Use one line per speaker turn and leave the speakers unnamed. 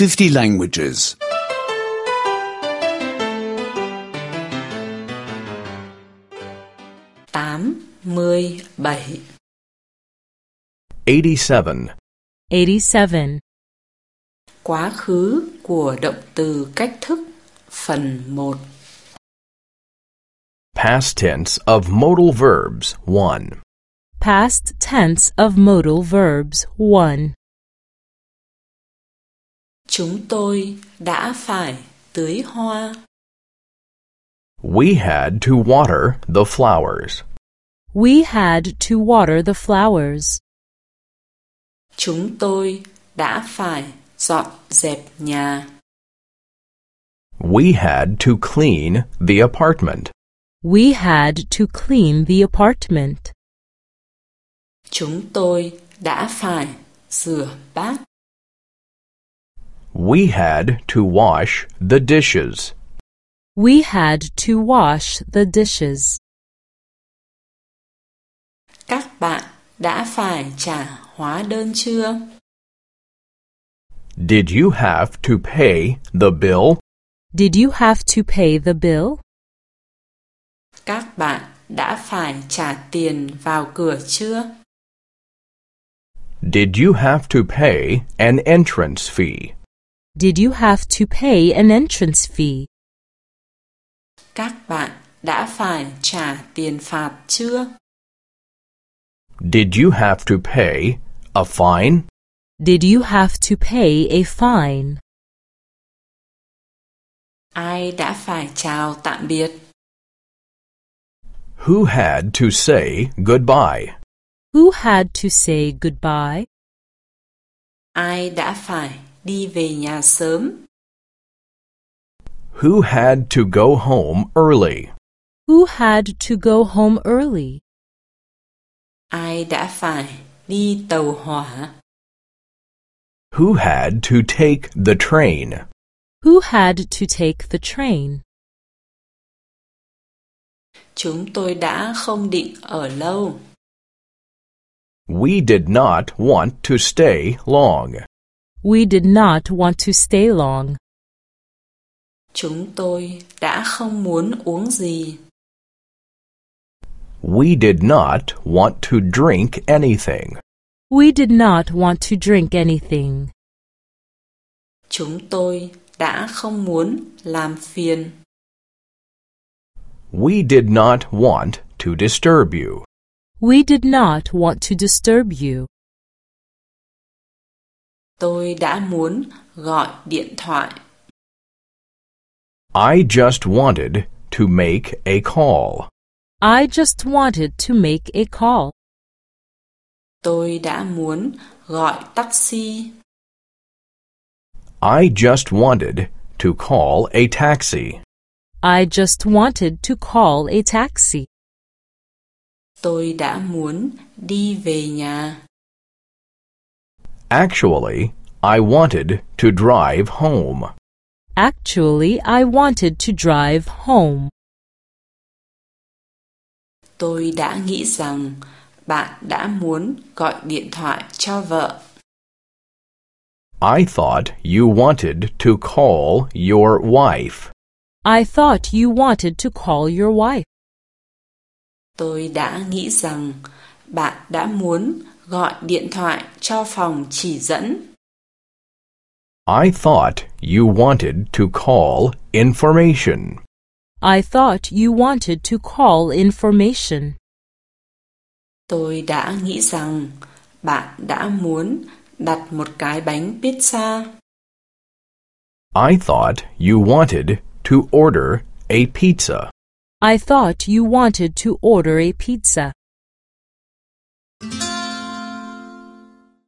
50 languages.
87
87.
87.
Quá khứ của động từ cách thức phần 1
Past tense of modal verbs 1.
Past tense of modal verbs 1.
Chúng tôi đã phải tưới hoa.
We had to water the flowers.
We had to water the flowers.
Chúng tôi đã phải dọn dẹp nhà.
We had to clean the apartment.
We had to clean the apartment.
Chúng tôi đã phải rửa bát.
We had to wash the dishes.
We had to wash the dishes.
Các bạn đã phải trả hóa đơn chưa?
Did you have to pay the bill?
Did you have to pay the bill?
Các bạn đã phải trả tiền vào cửa chưa?
Did you have to pay an entrance fee?
Did you have to pay an entrance fee?
Các bạn đã phải trả tiền phạt chưa?
Did you have to pay a fine?
Did you have to pay a fine?
Ai đã phải chào tạm biệt?
Who had to say goodbye?
Who had to say goodbye?
Ai đã phải đi về nhà sớm?
Who had to go home early?
Who had to go home early?
Ai đã phải đi tàu hỏa?
Who had to take the train?
Who had to take the train?
Chúng tôi đã không định ở lâu.
We did not want to stay long.
We did not want to stay long.
Chúng tôi đã không muốn uống gì.
We did not want to drink anything.
We did not want to drink anything.
Chúng tôi đã không muốn làm phiền.
We did not want to disturb you.
We did not want to disturb you.
Tôi đã muốn gọi điện thoại.
I just wanted to make a call.
I just wanted to make a call.
Tôi đã muốn gọi taxi.
I just wanted to call a taxi.
I just wanted to call a taxi.
Tôi đã muốn đi về nhà.
Actually, I wanted to drive home.
Actually, I wanted to drive home.
Tôi đã nghĩ rằng bạn đã muốn gọi điện thoại cho vợ.
I thought you wanted to call your wife.
I thought you wanted to call your wife.
Tôi đã nghĩ rằng bạn đã muốn gọi điện thoại cho phòng chỉ dẫn.
I thought you wanted to call information.
I thought you wanted to call information.
Tôi đã nghĩ rằng bạn đã muốn đặt một cái bánh pizza.
I thought you wanted to order a pizza.
I thought you wanted to order a pizza.